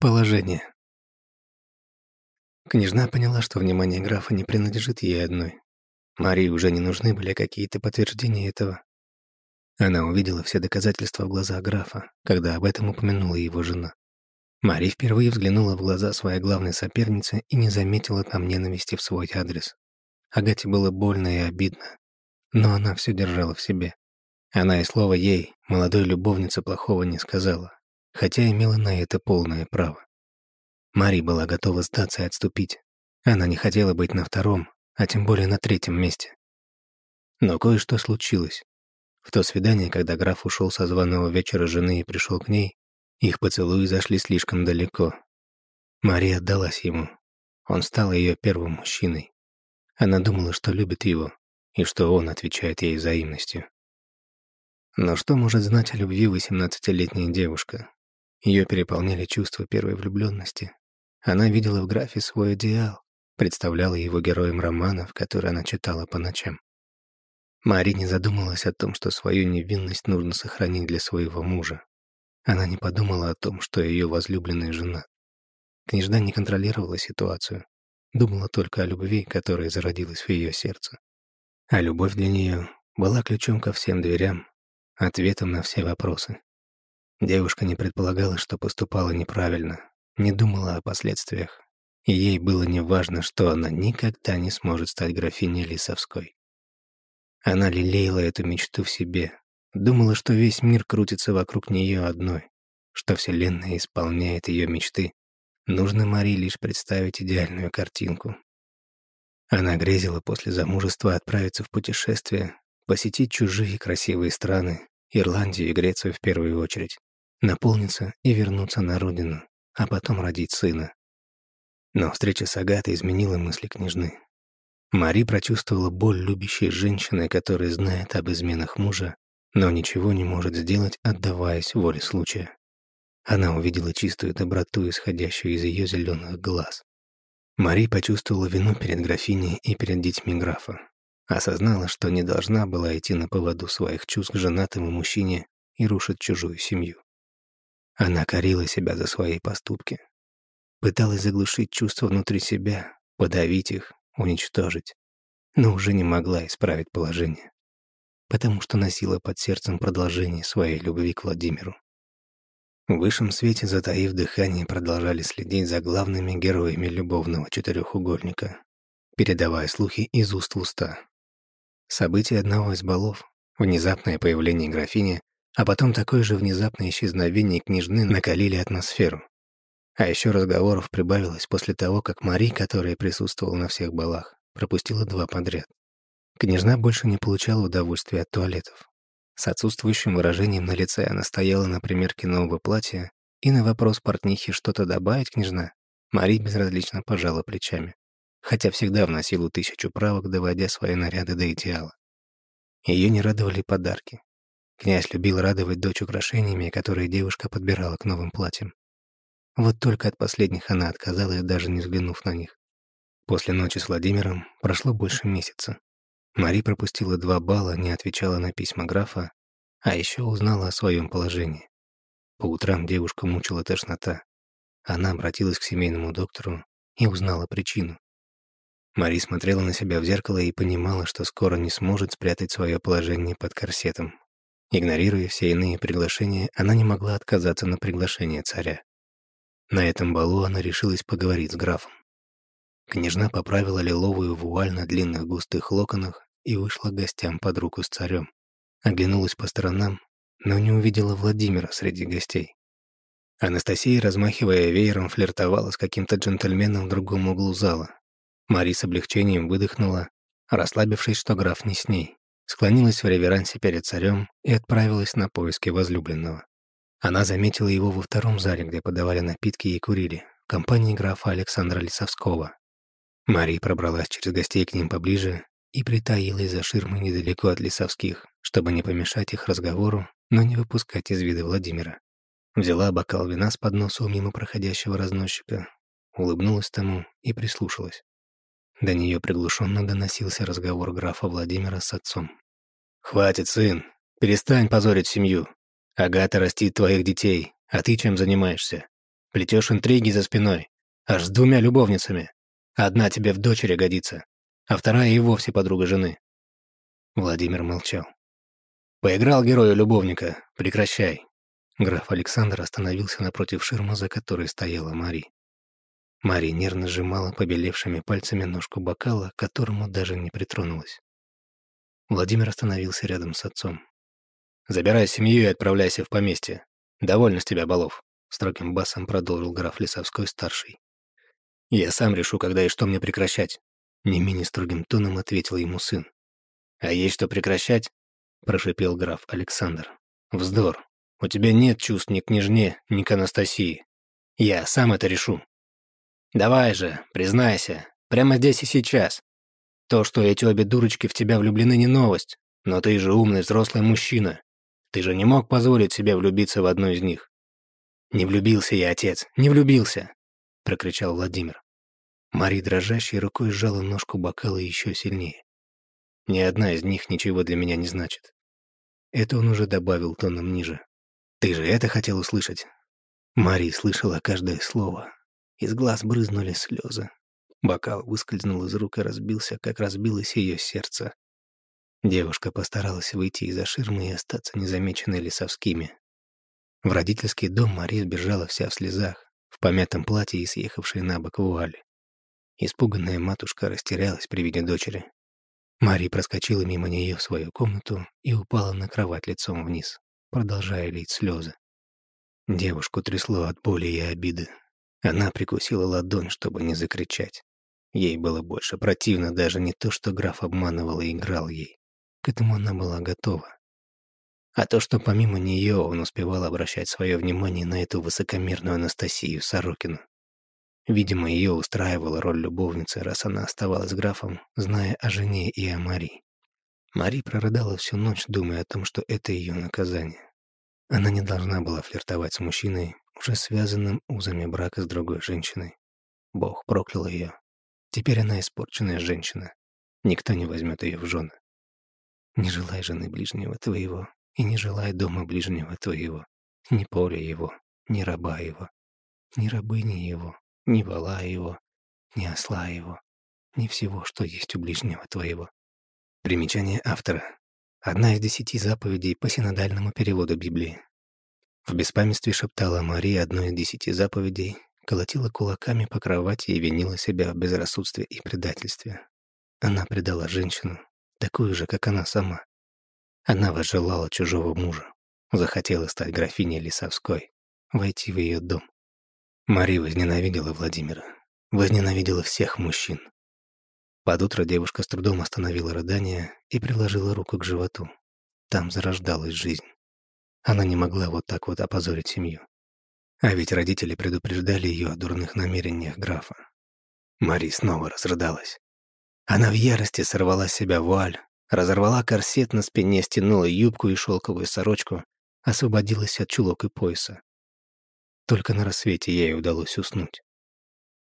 Положение. Княжна поняла, что внимание графа не принадлежит ей одной. Марии уже не нужны были какие-то подтверждения этого. Она увидела все доказательства в глазах графа, когда об этом упомянула его жена. Мария впервые взглянула в глаза своей главной соперницы и не заметила там ненависти в свой адрес. Агате было больно и обидно, но она все держала в себе. Она и слова ей, молодой любовнице, плохого не сказала, хотя имела на это полное право. Мари была готова сдаться и отступить. Она не хотела быть на втором, а тем более на третьем месте. Но кое-что случилось. В то свидание, когда граф ушел со званого вечера жены и пришел к ней, их поцелуи зашли слишком далеко. Мария отдалась ему. Он стал ее первым мужчиной. Она думала, что любит его, и что он отвечает ей взаимностью. Но что может знать о любви 18-летняя девушка? Ее переполняли чувства первой влюбленности. Она видела в графе свой идеал, представляла его героем романов, которые она читала по ночам. Мари не задумалась о том, что свою невинность нужно сохранить для своего мужа. Она не подумала о том, что ее возлюбленный жена. Княжна не контролировала ситуацию, думала только о любви, которая зародилась в ее сердце. А любовь для нее была ключом ко всем дверям, ответом на все вопросы. Девушка не предполагала, что поступала неправильно, не думала о последствиях. И ей было неважно, что она никогда не сможет стать графиней Лисовской. Она лелеяла эту мечту в себе, думала, что весь мир крутится вокруг нее одной, что Вселенная исполняет ее мечты. Нужно Мари лишь представить идеальную картинку. Она грезила после замужества отправиться в путешествие, посетить чужие красивые страны, Ирландию и Грецию в первую очередь, наполниться и вернуться на родину, а потом родить сына. Но встреча с Агатой изменила мысли княжны. Мари прочувствовала боль любящей женщины, которая знает об изменах мужа, но ничего не может сделать, отдаваясь воле случая. Она увидела чистую доброту, исходящую из ее зеленых глаз. Мари почувствовала вину перед графиней и перед детьми графа. Осознала, что не должна была идти на поводу своих чувств к женатому мужчине и рушить чужую семью. Она корила себя за свои поступки. Пыталась заглушить чувства внутри себя, подавить их, уничтожить. Но уже не могла исправить положение. Потому что носила под сердцем продолжение своей любви к Владимиру. В высшем свете, затаив дыхание, продолжали следить за главными героями любовного четырехугольника, передавая слухи из уст в уста, События одного из балов, внезапное появление графини, а потом такое же внезапное исчезновение княжны накалили атмосферу. А еще разговоров прибавилось после того, как Мари, которая присутствовала на всех балах, пропустила два подряд. Княжна больше не получала удовольствия от туалетов. С отсутствующим выражением на лице она стояла на примерке нового платья, и на вопрос портнихи что-то добавить княжна, Мари безразлично пожала плечами хотя всегда вносила тысячу правок, доводя свои наряды до идеала. Ее не радовали подарки. Князь любил радовать дочь украшениями, которые девушка подбирала к новым платьям. Вот только от последних она отказалась, даже не взглянув на них. После ночи с Владимиром прошло больше месяца. Мари пропустила два балла, не отвечала на письма графа, а еще узнала о своем положении. По утрам девушку мучила тошнота. Она обратилась к семейному доктору и узнала причину. Мари смотрела на себя в зеркало и понимала, что скоро не сможет спрятать свое положение под корсетом. Игнорируя все иные приглашения, она не могла отказаться на приглашение царя. На этом балу она решилась поговорить с графом. Княжна поправила лиловую вуаль на длинных густых локонах и вышла к гостям под руку с царем. Оглянулась по сторонам, но не увидела Владимира среди гостей. Анастасия, размахивая веером, флиртовала с каким-то джентльменом в другом углу зала, Мари с облегчением выдохнула, расслабившись, что граф не с ней, склонилась в реверансе перед царем и отправилась на поиски возлюбленного. Она заметила его во втором зале, где подавали напитки и курили, в компании графа Александра Лисовского. Мария пробралась через гостей к ним поближе и притаилась за ширмой недалеко от Лисовских, чтобы не помешать их разговору, но не выпускать из вида Владимира. Взяла бокал вина с подноса у мимо проходящего разносчика, улыбнулась тому и прислушалась. До нее приглушенно доносился разговор графа Владимира с отцом. «Хватит, сын! Перестань позорить семью! Агата растит твоих детей, а ты чем занимаешься? Плетешь интриги за спиной, аж с двумя любовницами. Одна тебе в дочери годится, а вторая и вовсе подруга жены». Владимир молчал. «Поиграл герою любовника, прекращай». Граф Александр остановился напротив ширмы, за которой стояла Мари. Мари нервно сжимала побелевшими пальцами ножку бокала, к которому даже не притронулась. Владимир остановился рядом с отцом. «Забирай семью и отправляйся в поместье. Довольно с тебя, Балов», — строгим басом продолжил граф Лисовской-старший. «Я сам решу, когда и что мне прекращать», — не менее строгим тоном ответил ему сын. «А есть что прекращать?» — прошипел граф Александр. «Вздор. У тебя нет чувств ни к княжне, ни к Анастасии. Я сам это решу. Давай же, признайся, прямо здесь и сейчас. То, что эти обе дурочки в тебя влюблены, не новость. Но ты же умный взрослый мужчина. Ты же не мог позволить себе влюбиться в одну из них. «Не влюбился я, отец, не влюбился!» — прокричал Владимир. Мари дрожащей рукой сжала ножку бокала еще сильнее. Ни одна из них ничего для меня не значит. Это он уже добавил тоном ниже. «Ты же это хотел услышать?» Мари слышала каждое слово. Из глаз брызнули слезы. Бокал выскользнул из рук и разбился, как разбилось ее сердце. Девушка постаралась выйти из-за ширмы и остаться незамеченной лесовскими. В родительский дом Мари сбежала вся в слезах, в помятом платье и съехавшей на бок вуале. Испуганная матушка растерялась при виде дочери. Мари проскочила мимо нее в свою комнату и упала на кровать лицом вниз, продолжая лить слезы. Девушку трясло от боли и обиды. Она прикусила ладонь, чтобы не закричать. Ей было больше противно даже не то, что граф обманывал и играл ей. К этому она была готова. А то, что помимо нее он успевал обращать свое внимание на эту высокомерную Анастасию Сорокину. Видимо, ее устраивала роль любовницы, раз она оставалась графом, зная о жене и о Мари. Мари прорыдала всю ночь, думая о том, что это ее наказание. Она не должна была флиртовать с мужчиной, уже связанным узами брака с другой женщиной. Бог проклял ее, Теперь она испорченная женщина. Никто не возьмет ее в жены. Не желай жены ближнего твоего, и не желай дома ближнего твоего, ни поля его, ни раба его, ни рабыни его, ни вала его, ни осла его, ни всего, что есть у ближнего твоего. Примечание автора. Одна из десяти заповедей по синодальному переводу Библии. В беспамятстве шептала Мария одной из десяти заповедей, колотила кулаками по кровати и винила себя в безрассудстве и предательстве. Она предала женщину, такую же, как она сама. Она возжелала чужого мужа, захотела стать графиней Лисовской, войти в ее дом. Мари возненавидела Владимира, возненавидела всех мужчин. Под утро девушка с трудом остановила рыдание и приложила руку к животу. Там зарождалась жизнь. Она не могла вот так вот опозорить семью. А ведь родители предупреждали ее о дурных намерениях графа. Мари снова разрыдалась. Она в ярости сорвала с себя вуаль, разорвала корсет на спине, стянула юбку и шелковую сорочку, освободилась от чулок и пояса. Только на рассвете ей удалось уснуть.